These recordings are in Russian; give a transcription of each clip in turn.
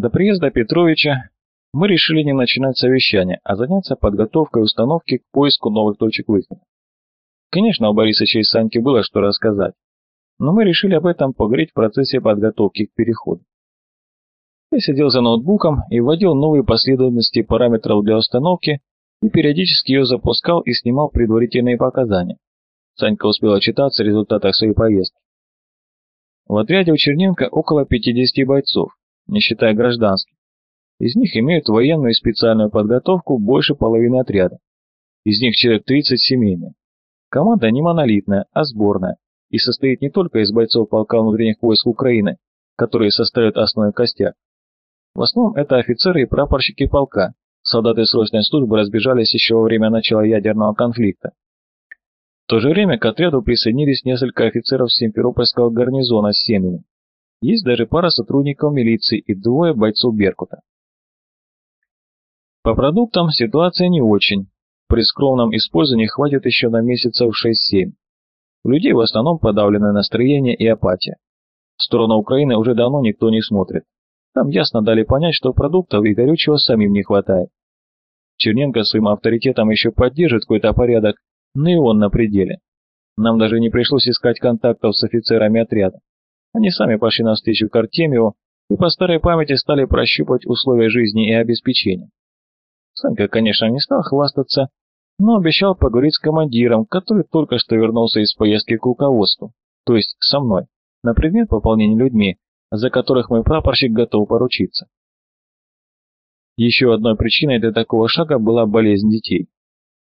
До приезда Петровича мы решили не начинать совещание, а заняться подготовкой установки к поиску новых точек выхода. Конечно, у Борисовича и Саньки было что рассказать, но мы решили об этом поговорить в процессе подготовки к переходу. Я сидел за ноутбуком и вводил новые последовательности параметров для установки и периодически ее запускал и снимал предварительные показания. Санька успела читаться о результатах своей поездки. В отряде у Черненко около 50 бойцов, не считая гражданских. Из них имеют военную и специальную подготовку больше половины отряда. Из них человек 30 семейные. Команда не монолитная, а сборная, и состоит не только из бойцов полка внутренних войск Украины, которые составляют основной костяк. В основном это офицеры и прапорщики полка, солдаты срочной службы разбежались еще во время начала ядерного конфликта. В то же время к отряду присоединились несколько офицеров Симферопольского гарнизона с семьями. Есть даже пара сотрудников милиции и двое бойцов Беркута. По продуктам ситуация не очень. При скромном использовании хватит еще на месяцев 6-7. У людей в основном подавленное настроение и апатия. В сторону Украины уже давно никто не смотрит. Там ясно дали понять, что продуктов и горючего самим не хватает. Черненко своим авторитетом еще поддержит какой-то порядок, но и он на пределе. Нам даже не пришлось искать контактов с офицерами отряда. Они сами пошли навстречу к Артемьеву и по старой памяти стали прощупать условия жизни и обеспечения. Санька, конечно, не стал хвастаться, но обещал поговорить с командиром, который только что вернулся из поездки к руководству, то есть со мной, на предмет пополнения людьми, за которых мой прапорщик готов поручиться. Еще одной причиной для такого шага была болезнь детей.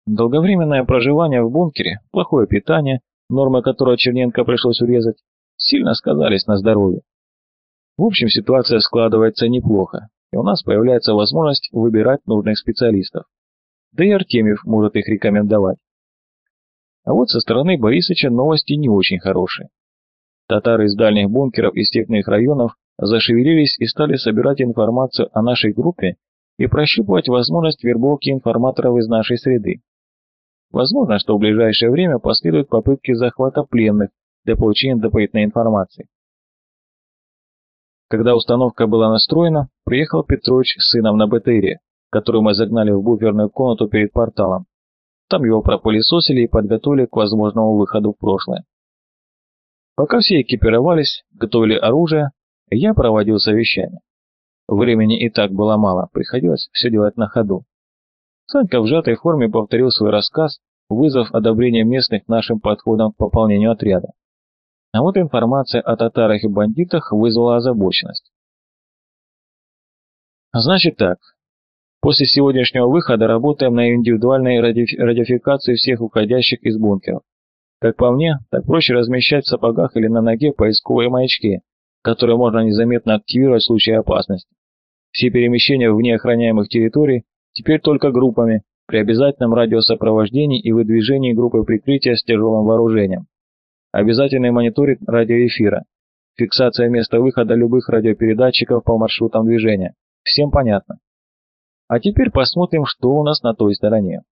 Долговременное проживание в бункере, плохое питание, нормы которого Черненко пришлось урезать, сильно сказались на здоровье. В общем, ситуация складывается неплохо, и у нас появляется возможность выбирать нужных специалистов. Да и Артемьев может их рекомендовать. А вот со стороны Борисовича новости не очень хорошие. Татары из дальних бункеров и степных районов зашевелились и стали собирать информацию о нашей группе и прощупывать возможность вербовки информаторов из нашей среды. Возможно, что в ближайшее время последуют попытки захвата пленных для получения дополнительной информации. Когда установка была настроена, приехал Петрович с сыном на БТРе, которую мы загнали в буферную комнату перед порталом. Там его пропылесосили и подготовили к возможному выходу в прошлое. Пока все экипировались, готовили оружие, я проводил совещание. Времени и так было мало, приходилось все делать на ходу. Санька в сжатой форме повторил свой рассказ, вызвав одобрение местных нашим подходом к пополнению отряда. А вот информация о татарах и бандитах вызвала озабоченность. Значит так, после сегодняшнего выхода работаем на индивидуальной радиофикации всех уходящих из бункеров. Как по мне, так проще размещать в сапогах или на ноге поисковые маячки, которые можно незаметно активировать в случае опасности. Все перемещения вне охраняемых территорий теперь только группами, при обязательном радиосопровождении и выдвижении группы прикрытия с тяжелым вооружением. Обязательный мониторинг радиоэфира. Фиксация места выхода любых радиопередатчиков по маршрутам движения. Всем понятно. А теперь посмотрим, что у нас на той стороне.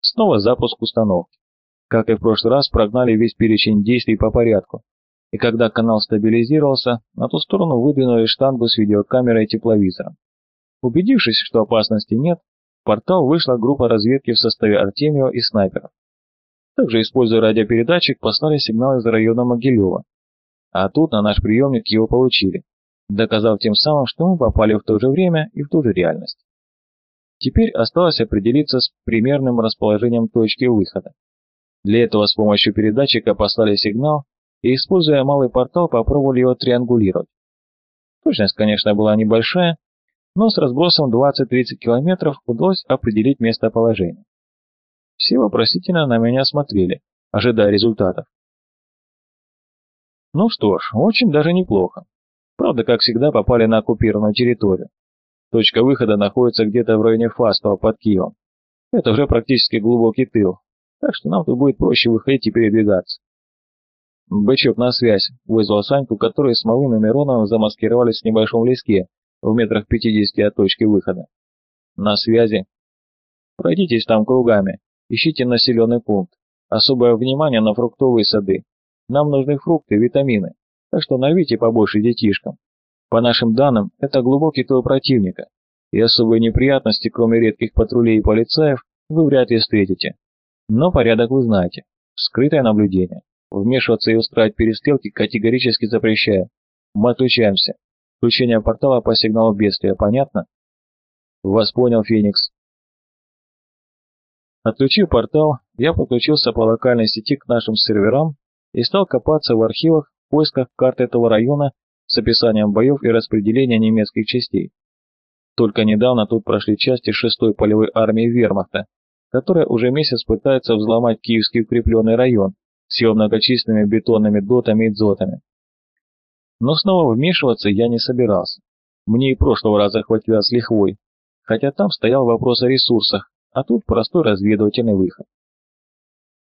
Снова запуск установки. Как и в прошлый раз, прогнали весь перечень действий по порядку. И когда канал стабилизировался, на ту сторону выдвинули штангу с видеокамерой и тепловизором. Убедившись, что опасности нет, в портал вышла группа разведки в составе Артемьева и снайперов. Также, используя радиопередатчик, послали сигнал из района Могилева. А тут на наш приемник его получили, доказав тем самым, что мы попали в то же время и в ту же реальность. Теперь осталось определиться с примерным расположением точки выхода. Для этого с помощью передатчика послали сигнал и, используя малый портал, попробовали его триангулировать. Точность, конечно, была небольшая, но с разбросом 20-30 километров удалось определить местоположение. Все вопросительно на меня смотрели, ожидая результатов. Ну что ж, очень даже неплохо. Правда, как всегда, попали на оккупированную территорию. Точка выхода находится где-то в районе Фастова под Киевом. Это уже практически глубокий тыл, так что нам тут будет проще выходить и передвигаться. «Бычок на связь», — вызвал Саньку, который с Малым и Мироновым замаскировались в небольшом леске в метрах 50 от точки выхода. «На связи. Пройдитесь там кругами. Ищите населенный пункт. Особое внимание на фруктовые сады. Нам нужны фрукты, витамины, так что налейте побольше детишкам. По нашим данным, это глубокий тыл противника, и особые неприятности, кроме редких патрулей и полицаев, вы вряд ли встретите. Но порядок вы знаете. Скрытое наблюдение. Вмешиваться и устраивать перестрелки категорически запрещаю. Мы отключаемся. Включение портала по сигналу бедствия, понятно? Вас понял, Феникс. Отключив портал, я подключился по локальной сети к нашим серверам и стал копаться в архивах в поисках карты этого района с описанием боев и распределения немецких частей. Только недавно тут прошли части 6-й полевой армии Вермахта, которая уже месяц пытается взломать Киевский укрепленный район с его многочисленными бетонными дотами и дзотами. Но снова вмешиваться я не собирался. Мне и прошлого раза хватило с лихвой, хотя там стоял вопрос о ресурсах, а тут простой разведывательный выход.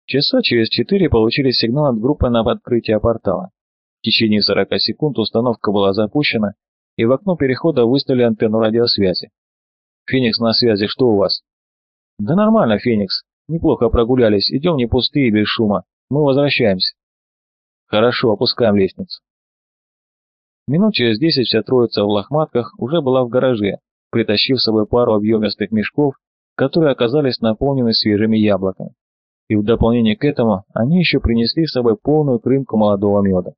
Часа через четыре получили сигнал от группы на открытие портала. В течение 40 секунд установка была запущена, и в окно перехода выставили антенну радиосвязи. «Феникс на связи, что у вас?» «Да нормально, Феникс. Неплохо прогулялись, идем не пустые, без шума. Мы возвращаемся». «Хорошо, опускаем лестницу». Минут через десять вся троица в лохматках уже была в гараже, притащив с собой пару объемистых мешков, которые оказались наполнены свежими яблоками. И в дополнение к этому они еще принесли с собой полную крынку молодого меда.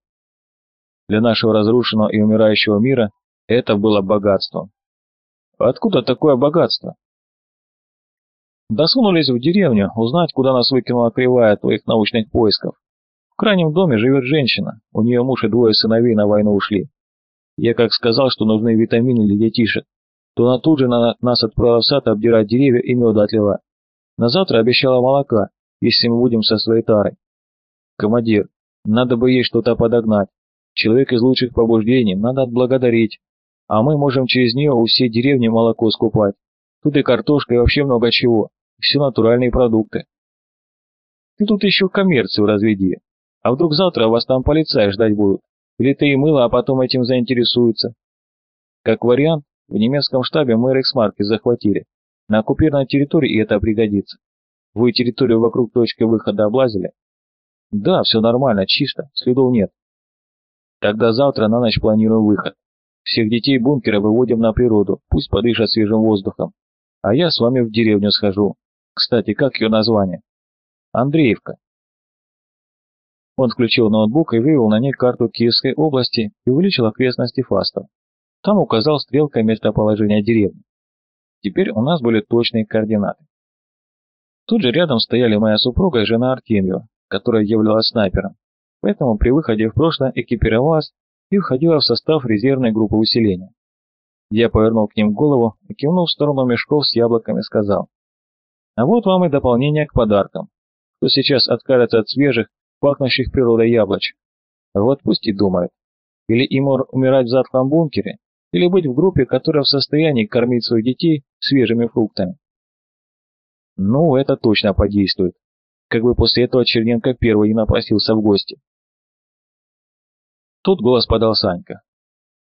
Для нашего разрушенного и умирающего мира это было богатством. Откуда такое богатство? Досунулись в деревню, узнать, куда нас выкинула кривая твоих научных поисков. В крайнем доме живет женщина, у нее муж и двое сыновей на войну ушли. Я как сказал, что нужны витамины для детишек, то она тут же на нас отправила в сад обдирать деревья и меда отлила. На завтра обещала молока, если мы будем со своей тарой. Командир, надо бы ей что-то подогнать. Человек из лучших побуждений, надо отблагодарить. А мы можем через нее у всей деревни молоко скупать. Тут и картошка, и вообще много чего. Все натуральные продукты. Ты тут еще коммерцию разведи. А вдруг завтра вас там полицаи ждать будут? Или ты и мыло, а потом этим заинтересуются? Как вариант, в немецком штабе мы Рексмарки захватили. На оккупированной территории это пригодится. Вы территорию вокруг точки выхода облазили? Да, все нормально, чисто, следов нет. Тогда завтра на ночь планируем выход. Всех детей бункера выводим на природу, пусть подышат свежим воздухом. А я с вами в деревню схожу. Кстати, как ее название? Андреевка. Он включил ноутбук и вывел на ней карту Киевской области и увеличил окрестности Фастов. Там указал стрелкой местоположение деревни. Теперь у нас были точные координаты. Тут же рядом стояли моя супруга и жена Артемьева, которая являлась снайпером поэтому при выходе в прошлое экипировалась и входила в состав резервной группы усиления. Я повернул к ним голову и кивнул в сторону мешков с яблоками, сказал. А вот вам и дополнение к подаркам. Кто сейчас откажется от свежих, пахнущих природой яблочек? Вот пусть и думают. Или им умирать в затхлом бункере, или быть в группе, которая в состоянии кормить своих детей свежими фруктами. Ну, это точно подействует. Как бы после этого Черненко первый не напросился в гости. Тут голос подал Санька.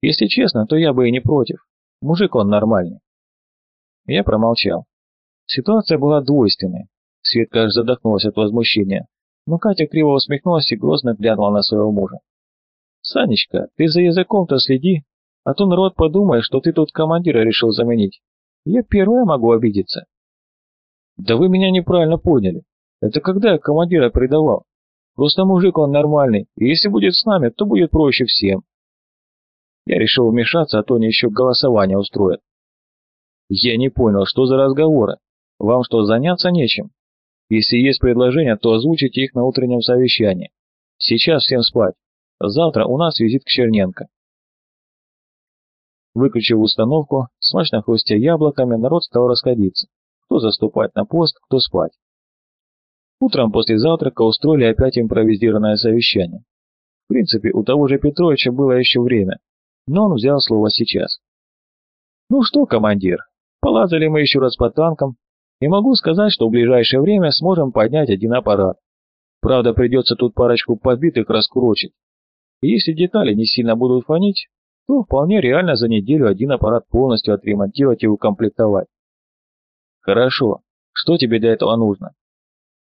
Если честно, то я бы и не против. Мужик он нормальный. Я промолчал. Ситуация была двойственной. Светка аж задохнулась от возмущения, но Катя криво усмехнулась и грозно глянула на своего мужа. «Санечка, ты за языком-то следи, а то народ подумает, что ты тут командира решил заменить. Я первая могу обидеться». «Да вы меня неправильно поняли. Это когда я командира предавал? Просто мужик он нормальный, и если будет с нами, то будет проще всем. Я решил вмешаться, а то они еще голосование устроят. Я не понял, что за разговоры? Вам что, заняться нечем? Если есть предложения, то озвучите их на утреннем совещании. Сейчас всем спать. Завтра у нас визит к Черненко. Выключив установку, смачно хрустя яблоками, народ стал расходиться. Кто заступать на пост, кто спать. Утром после завтрака устроили опять импровизированное совещание. В принципе, у того же Петровича было еще время, но он взял слово сейчас. «Ну что, командир, полазали мы еще раз по танкам, и могу сказать, что в ближайшее время сможем поднять один аппарат. Правда, придется тут парочку подбитых раскурочить. Если детали не сильно будут фонить, то вполне реально за неделю один аппарат полностью отремонтировать и укомплектовать. Хорошо, что тебе для этого нужно?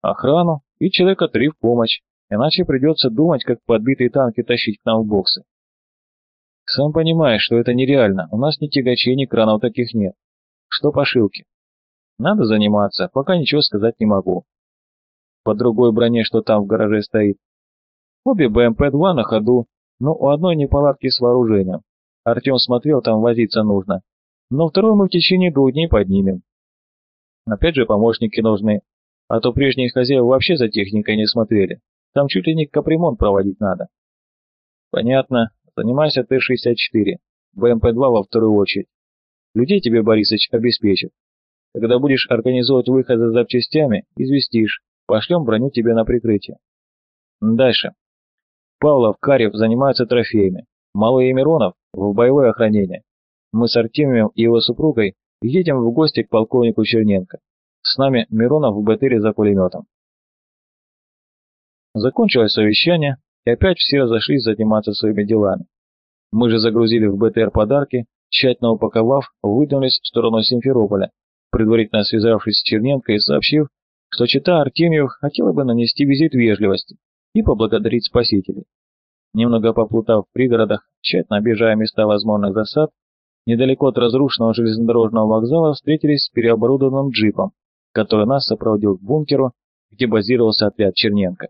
охрану и человека три в помощь, иначе придется думать, как подбитые танки тащить к нам в боксы. Сам понимаешь, что это нереально, у нас ни тягачей, ни кранов таких нет. Что по шилке? Надо заниматься, пока ничего сказать не могу. По другой броне, что там в гараже стоит. Обе БМП-2 на ходу, но у одной неполадки с вооружением. Артем смотрел, там возиться нужно. Но вторую мы в течение двух дней поднимем. Опять же помощники нужны, а то прежние хозяева вообще за техникой не смотрели. Там чуть ли не капремонт проводить надо. Понятно. Занимайся Т-64. БМП-2 во вторую очередь. Людей тебе, Борисыч, обеспечит. Когда будешь организовывать выход за запчастями, известишь. Пошлем броню тебе на прикрытие. Дальше. Павлов, Карев занимаются трофеями. Малый и Миронов в боевое охранение. Мы с Артемием и его супругой едем в гости к полковнику Черненко. С нами Миронов в БТРе за пулеметом. Закончилось совещание, и опять все разошлись заниматься своими делами. Мы же загрузили в БТР подарки, тщательно упаковав, выдвинулись в сторону Симферополя, предварительно связавшись с Черненко и сообщив, что чита Артемьев хотела бы нанести визит вежливости и поблагодарить спасителей. Немного поплутав в пригородах, тщательно объезжая места возможных засад, недалеко от разрушенного железнодорожного вокзала встретились с переоборудованным джипом, который нас сопроводил к бункеру, где базировался отряд Черненко.